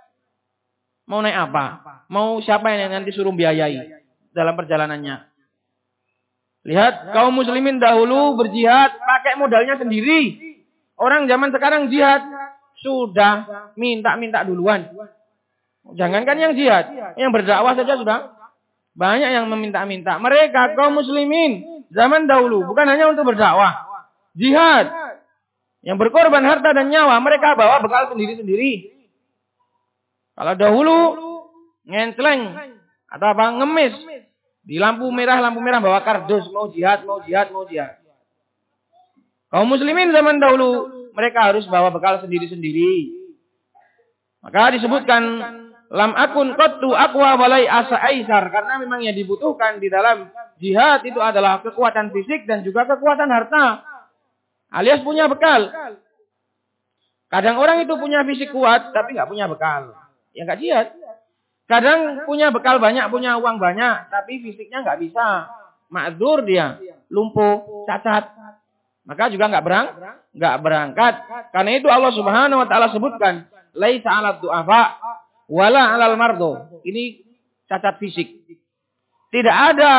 Mau naik apa? Mau siapa yang nanti suruh biayai dalam perjalanannya? Lihat, kaum muslimin dahulu berjihad pakai modalnya sendiri. Orang zaman sekarang jihad sudah minta-minta duluan. Jangankan yang jihad, yang berdakwah saja sudah banyak yang meminta-minta. Mereka kaum muslimin zaman dahulu bukan hanya untuk berdakwah, jihad yang berkorban harta dan nyawa, mereka bawa bekal sendiri-sendiri. Kalau dahulu ngenceleng atau apa ngemis di lampu merah lampu merah bawa kardus mau jihad mau jihad mau jihad. Kaum muslimin zaman dahulu mereka harus bawa bekal sendiri-sendiri. Maka disebutkan lam akun qattu aqwa walai asa aisar karena memang yang dibutuhkan di dalam jihad itu adalah kekuatan fisik dan juga kekuatan harta. Alias punya bekal. Kadang orang itu punya fisik kuat tapi nggak punya bekal. Ya nggak jihad. Kadang punya bekal banyak, punya uang banyak, tapi fisiknya nggak bisa. Ma'dzur dia, lumpuh, cacat. Maka juga nggak berang, nggak berangkat. Karena itu Allah Subhanahu wa taala sebutkan, laisa 'alad du'afa wala 'alal mardo. Ini cacat fisik. Tidak ada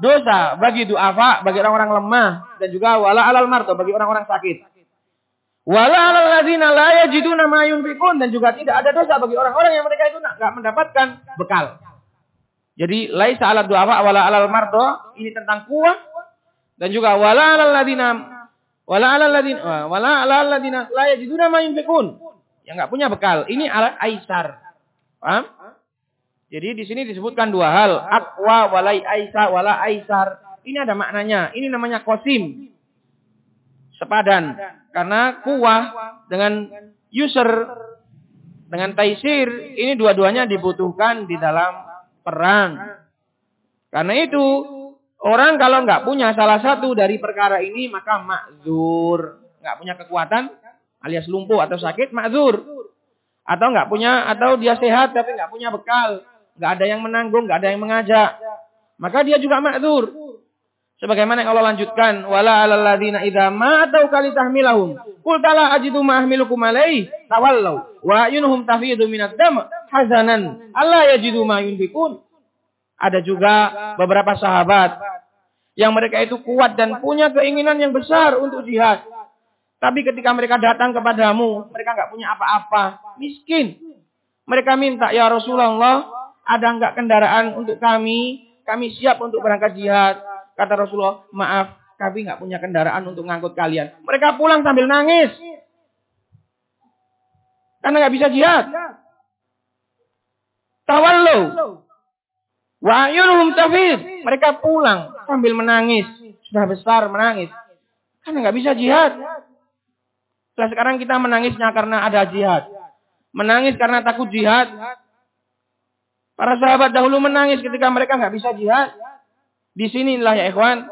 dosa bagi du'afa, bagi orang-orang lemah dan juga wala 'alal mardo bagi orang-orang sakit. Wala 'alal ladzina la yajiduna ma yunfiqun dan juga tidak ada dosa bagi orang-orang yang mereka itu nggak mendapatkan bekal. Jadi laisa 'alad du'afa wala 'alal mardo ini tentang kuah dan juga wala 'alal ladzina Wala ala ladina wala ala ladina la yajiduna ma yunfiqun. Yang enggak punya bekal. Ini ala aisar. Paham? Jadi di sini disebutkan dua hal, aqwa walai aisa wala aisar. Ini ada maknanya. Ini namanya kosim. Sepadan. Karena kuah dengan user dengan taisir ini dua-duanya dibutuhkan di dalam perang. Karena itu Orang kalau nggak punya salah satu dari perkara ini maka makzur. Nggak punya kekuatan alias lumpuh atau sakit makzur. Atau nggak punya atau dia sehat tapi nggak punya bekal. Nggak ada yang menanggung, nggak ada yang mengajak. Maka dia juga makzur. Sebagaimana yang Allah lanjutkan, wala alal ladzina idza ma'atau kali tahmilahum. Qul tala ajidu ma ahmilukum alaihi tawallau wa ayunuhum tafidu minad dam hazanan alla yajidu ma yunfikun. Ada juga beberapa sahabat yang mereka itu kuat dan punya keinginan yang besar untuk jihad. Tapi ketika mereka datang kepadamu, mereka nggak punya apa-apa, miskin. Mereka minta, ya Rasulullah, ada nggak kendaraan untuk kami? Kami siap untuk berangkat jihad. Kata Rasulullah, maaf, kami nggak punya kendaraan untuk ngangkut kalian. Mereka pulang sambil nangis. Karena nggak bisa jihad. Tawallu. Wa ayunuhum tafid. Mereka pulang sambil menangis. Sudah besar menangis. Karena nggak bisa jihad. Nah, sekarang kita menangisnya karena ada jihad. Menangis karena takut jihad. Para sahabat dahulu menangis ketika mereka nggak bisa jihad. Di sinilah ya ikhwan.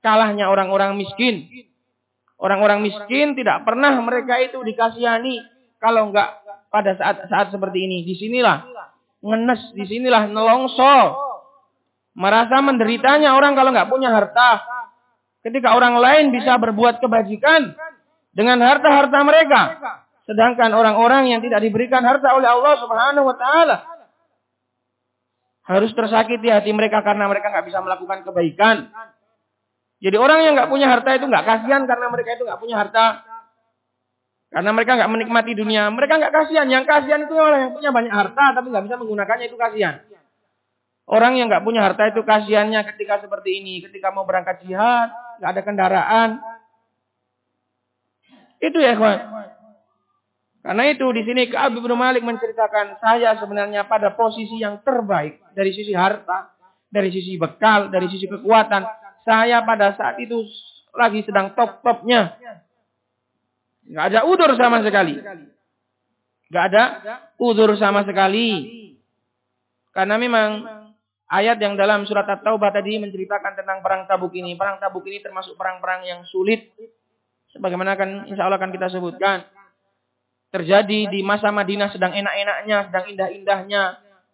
Kalahnya orang-orang miskin. Orang-orang miskin tidak pernah mereka itu dikasihani. Kalau nggak pada saat-saat seperti ini. Di sinilah ngenes di sinilah nelongso. Merasa menderitanya orang kalau nggak punya harta. Ketika orang lain bisa berbuat kebajikan dengan harta-harta mereka. Sedangkan orang-orang yang tidak diberikan harta oleh Allah Subhanahu wa taala harus tersakiti hati mereka karena mereka nggak bisa melakukan kebaikan. Jadi orang yang nggak punya harta itu nggak kasihan karena mereka itu nggak punya harta. Karena mereka nggak menikmati dunia, mereka nggak kasihan. Yang kasihan itu orang yang punya banyak harta tapi nggak bisa menggunakannya itu kasihan. Orang yang nggak punya harta itu kasihannya ketika seperti ini, ketika mau berangkat jihad, nggak ada kendaraan. Itu ya kawan. Karena itu di sini Ka'ab bin Malik menceritakan saya sebenarnya pada posisi yang terbaik dari sisi harta, dari sisi bekal, dari sisi kekuatan. Saya pada saat itu lagi sedang top-topnya. Gak ada udur sama sekali. Gak ada udur sama sekali. Karena memang ayat yang dalam surat At-Taubah tadi menceritakan tentang perang Tabuk ini. Perang Tabuk ini termasuk perang-perang yang sulit. Sebagaimana akan insya Allah akan kita sebutkan terjadi di masa Madinah sedang enak-enaknya, sedang indah-indahnya.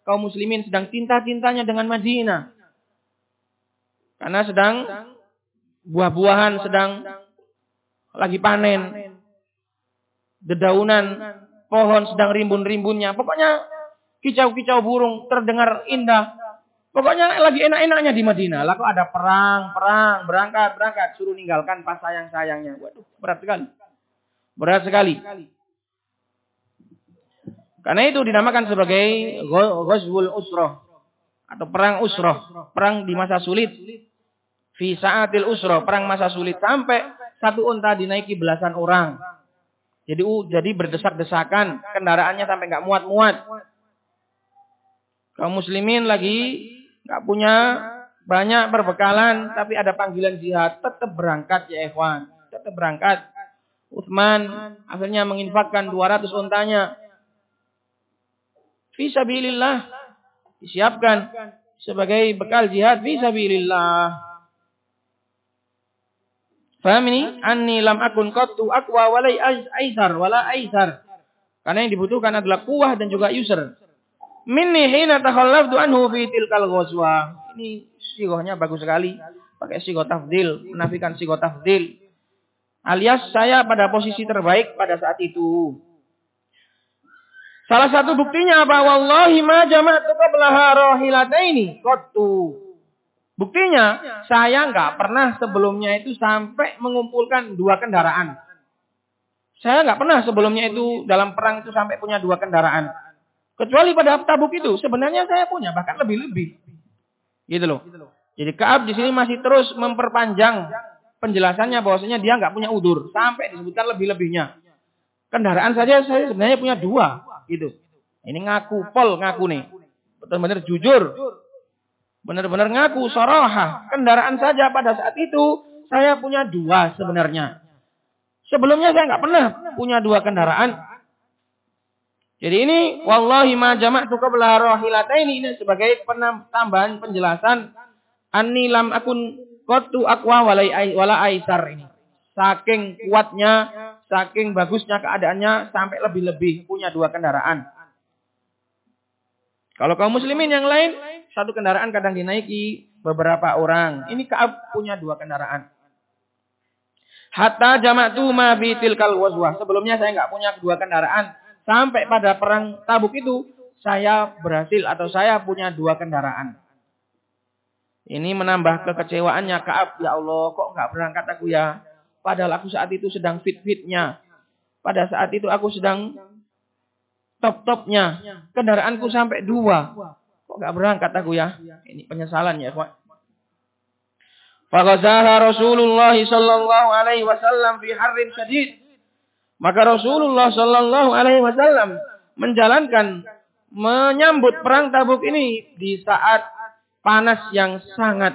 Kaum muslimin sedang cinta-cintanya dengan Madinah. Karena sedang buah-buahan sedang lagi panen. Dedaunan pohon sedang rimbun-rimbunnya. Pokoknya kicau-kicau burung terdengar indah. Pokoknya lagi enak-enaknya di Madinah. Lalu ada perang, perang, berangkat, berangkat. Suruh ninggalkan pas sayang-sayangnya. Waduh, berat sekali. Berat sekali. Karena itu dinamakan sebagai Ghazwul Usrah. Atau perang Usrah, perang di masa sulit. Fi saatil usrah, perang masa sulit. Sampai satu unta dinaiki belasan orang. Jadi jadi berdesak-desakan, kendaraannya sampai nggak muat-muat. Kaum muslimin lagi nggak punya banyak perbekalan, tapi ada panggilan jihad, tetap berangkat ya ikhwan, tetap berangkat. Utsman akhirnya menginfakkan 200 untanya Fisabilillah. Disiapkan sebagai bekal jihad fisabilillah. Faham ini? Anni lam akun qattu aqwa walai aisar wala aisar. Karena yang dibutuhkan adalah kuah dan juga yusr. Minni hina takhallaftu anhu fi tilkal ghazwa. Ini sigohnya bagus sekali. Pakai sigoh tafdil, menafikan sigoh tafdil. Alias saya pada posisi terbaik pada saat itu. Salah satu buktinya apa? Wallahi ma jama'tu qablaha rahilataini qattu. Buktinya, saya nggak pernah sebelumnya itu sampai mengumpulkan dua kendaraan. Saya nggak pernah sebelumnya itu dalam perang itu sampai punya dua kendaraan. Kecuali pada tabuk itu, sebenarnya saya punya bahkan lebih-lebih. Gitu loh. Jadi Kaab di sini masih terus memperpanjang penjelasannya bahwasanya dia nggak punya udur sampai disebutkan lebih-lebihnya. Kendaraan saja saya sebenarnya punya dua. Gitu. Ini ngaku pol ngaku nih. Benar-benar jujur. Benar-benar ngaku soroha. Kendaraan saja pada saat itu saya punya dua sebenarnya. Sebelumnya saya nggak pernah punya dua kendaraan. Jadi ini wallahi ma jama'tu qabla rahilataini ini sebagai tambahan penjelasan anni lam akun qattu aqwa walai wala aisar ini. Saking kuatnya Saking bagusnya keadaannya sampai lebih-lebih punya dua kendaraan. Kalau kaum muslimin yang lain, satu kendaraan kadang dinaiki beberapa orang. Ini Kaab punya dua kendaraan. Hatta jama'tu ma bi tilkal wazwah. Sebelumnya saya nggak punya dua kendaraan. Sampai pada perang Tabuk itu saya berhasil atau saya punya dua kendaraan. Ini menambah kekecewaannya Kaab. Ya Allah, kok nggak berangkat aku ya? Padahal aku saat itu sedang fit-fitnya. Pada saat itu aku sedang top-topnya. Kendaraanku sampai dua. Kok gak berangkat aku ya? Ini penyesalan ya, Pak. Fagazaha Rasulullah sallallahu alaihi wasallam fi harrin syadid. Maka Rasulullah sallallahu alaihi wasallam menjalankan menyambut perang Tabuk ini di saat panas yang sangat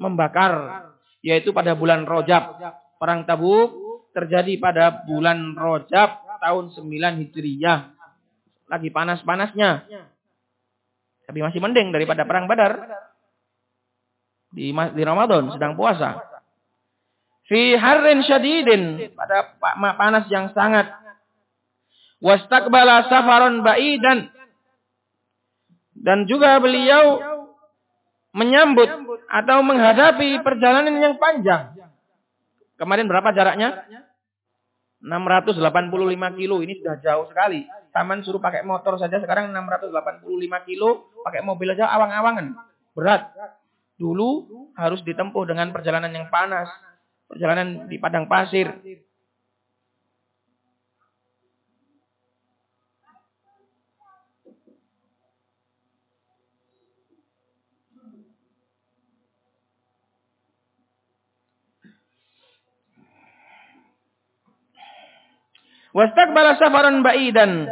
membakar yaitu pada bulan Rojab Perang Tabuk terjadi pada bulan Rojab tahun 9 Hijriyah. Lagi panas-panasnya. Tapi masih mending daripada perang Badar. Di, di Ramadan sedang puasa. Fi harrin syadidin pada panas yang sangat. Wastaqbala safaron ba'idan. Dan juga beliau menyambut atau menghadapi perjalanan yang panjang. Kemarin berapa jaraknya? 685 kilo. Ini sudah jauh sekali. Taman suruh pakai motor saja sekarang 685 kilo. Pakai mobil aja awang-awangan. Berat. Dulu harus ditempuh dengan perjalanan yang panas. Perjalanan di padang pasir. Wastaqbala safaran ba'idan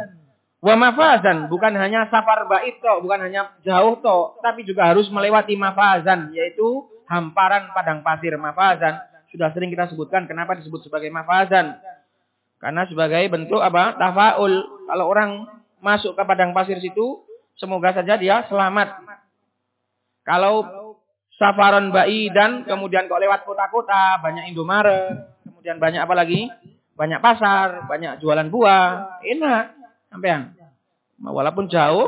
wa mafazan, bukan hanya safar ba'id toh, bukan hanya jauh toh, tapi juga harus melewati mafazan, yaitu hamparan padang pasir mafazan. Sudah sering kita sebutkan kenapa disebut sebagai mafazan. Karena sebagai bentuk apa? Tafaul. Kalau orang masuk ke padang pasir situ, semoga saja dia selamat. Kalau safaran ba'idan, kemudian kok lewat kota-kota, banyak Indomaret, kemudian banyak apa lagi? Banyak pasar, banyak jualan buah, enak sampean. Walaupun jauh,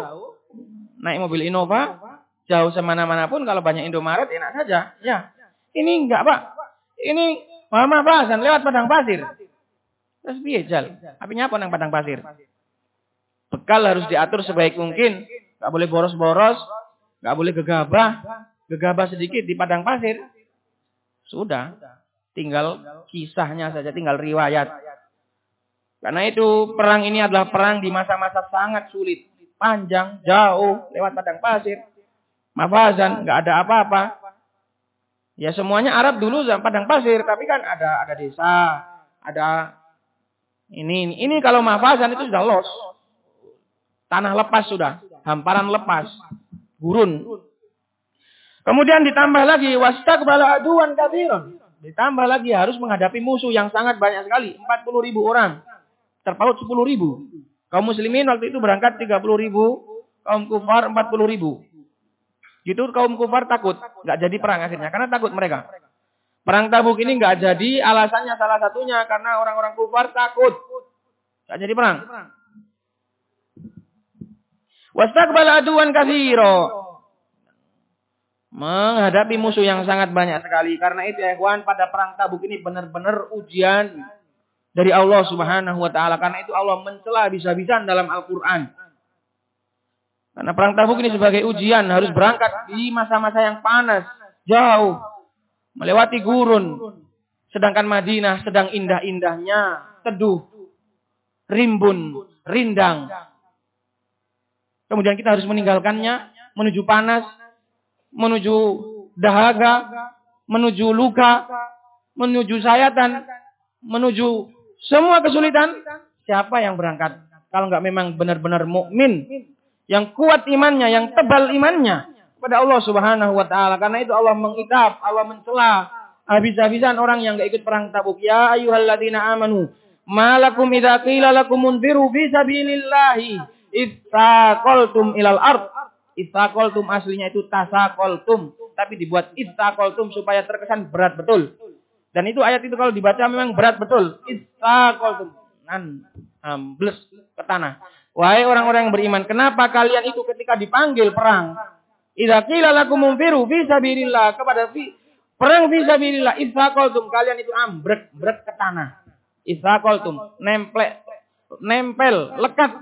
naik mobil Innova, jauh semana-mana pun kalau banyak Indomaret enak saja. Ya, ini enggak pak, ini mama bahasan lewat padang pasir. Terus piye jal? Apinya apa nang padang pasir? Bekal harus diatur sebaik mungkin, enggak boleh boros-boros, enggak boleh gegabah, gegabah. Sedikit di padang pasir. Sudah, tinggal kisahnya saja, tinggal riwayat. Karena itu perang ini adalah perang di masa-masa sangat sulit. Panjang, jauh, lewat padang pasir. Mafazan, nggak ada apa-apa. Ya semuanya Arab dulu padang pasir, tapi kan ada ada desa, ada ini ini, ini kalau mafazan itu sudah los. Tanah lepas sudah, hamparan lepas, gurun. Kemudian ditambah lagi wastaqbala aduan katsiran. Ditambah lagi harus menghadapi musuh yang sangat banyak sekali, 40 ribu orang. Terpaut 10 ribu. Kaum muslimin waktu itu berangkat 30 ribu, kaum kufar 40 ribu. Gitu kaum kufar takut, nggak jadi perang akhirnya karena takut mereka. Perang Tabuk ini nggak jadi alasannya salah satunya karena orang-orang kufar takut. Nggak jadi perang. Wastaqbal aduan kathiro menghadapi musuh yang sangat banyak sekali. Karena itu ya ikhwan, pada perang Tabuk ini benar-benar ujian dari Allah Subhanahu wa taala. Karena itu Allah mencela bisa-bisaan dalam Al-Qur'an. Karena perang Tabuk ini sebagai ujian harus berangkat di masa-masa yang panas, jauh, melewati gurun. Sedangkan Madinah sedang indah-indahnya, teduh, rimbun, rindang. Kemudian kita harus meninggalkannya menuju panas, menuju dahaga, menuju luka, menuju sayatan, menuju semua kesulitan, siapa yang berangkat? Kalau nggak memang benar-benar mukmin, yang kuat imannya, yang tebal imannya kepada Allah Subhanahu wa taala. Karena itu Allah mengitab, Allah mencela habis-habisan orang yang nggak ikut perang Tabuk. Ya ayyuhalladzina amanu, malakum idza qila lakum munfiru fi sabilillahi ittaqaltum ilal ard Istakoltum aslinya itu tasakoltum. Tapi dibuat istakoltum supaya terkesan berat betul. Dan itu ayat itu kalau dibaca memang berat betul. Istakoltum. Nan, ambles ke tanah. Wahai orang-orang yang beriman, kenapa kalian itu ketika dipanggil perang? Idza qila lakum munfiru fi sabilillah kepada fi, perang fi sabilillah istakoltum kalian itu ambrek brek ke tanah. Istakoltum nempel nempel lekat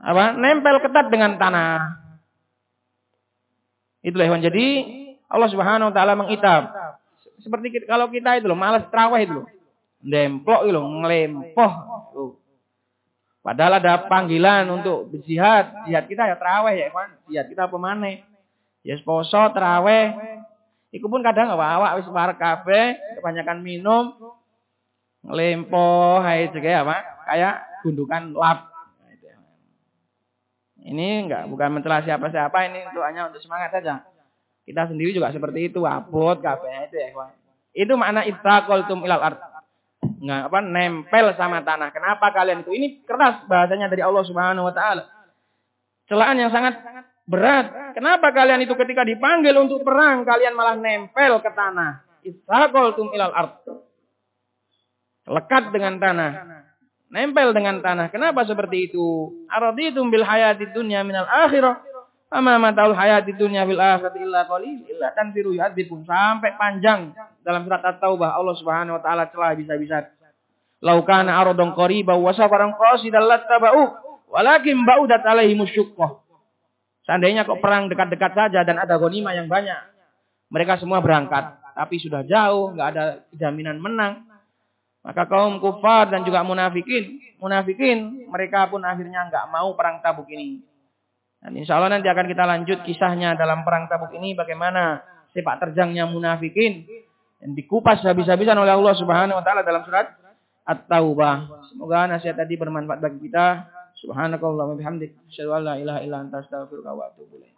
apa nempel ketat dengan tanah. Itulah hewan. Jadi Allah Subhanahu wa taala mengitab. Seperti kita, kalau kita itu loh malas terawih itu loh. Demplok itu loh, ngelempoh. Padahal ada panggilan untuk berjihad. Jihad kita ya terawih ya kan. Jihad kita apa mana? Ya poso, terawih. Iku pun kadang awak wis parek kabeh, kebanyakan minum, ngelempoh, hai juga apa? Kayak gundukan lap ini enggak bukan mencela siapa-siapa, ini untuk hanya untuk semangat saja. Kita sendiri juga seperti itu, abot kabeh itu ya, kawan. Itu makna ittaqaltum ilal ard. Enggak apa nempel sama tanah. Kenapa kalian itu? Ini keras bahasanya dari Allah Subhanahu wa taala. Celaan yang sangat berat. Kenapa kalian itu ketika dipanggil untuk perang kalian malah nempel ke tanah? Ittaqaltum ilal ard. Lekat dengan tanah nempel dengan tanah. Kenapa seperti itu? Araditum bil hayati dunya minal akhirah. Ama mataul hayati dunya bil akhirati illa qalil illa tanfiru yu'adzibun. Sampai panjang dalam surat At-Taubah Allah Subhanahu wa taala celah bisa-bisa. Laukana aradun qariba wa safaran qasidan lattaba'u walakin ba'udat alaihi musyuqqah. Seandainya kok perang dekat-dekat saja dan ada ghanimah yang banyak, mereka semua berangkat, tapi sudah jauh, nggak ada jaminan menang. Maka kaum kufar dan juga munafikin, munafikin mereka pun akhirnya nggak mau perang Tabuk ini. Dan insya Allah nanti akan kita lanjut kisahnya dalam perang Tabuk ini bagaimana sepak terjangnya munafikin yang dikupas habis-habisan oleh Allah Subhanahu Wa Taala dalam surat At-Taubah. Semoga nasihat tadi bermanfaat bagi kita. Subhanakallah wa bihamdik. Asyhadu an la ilaha.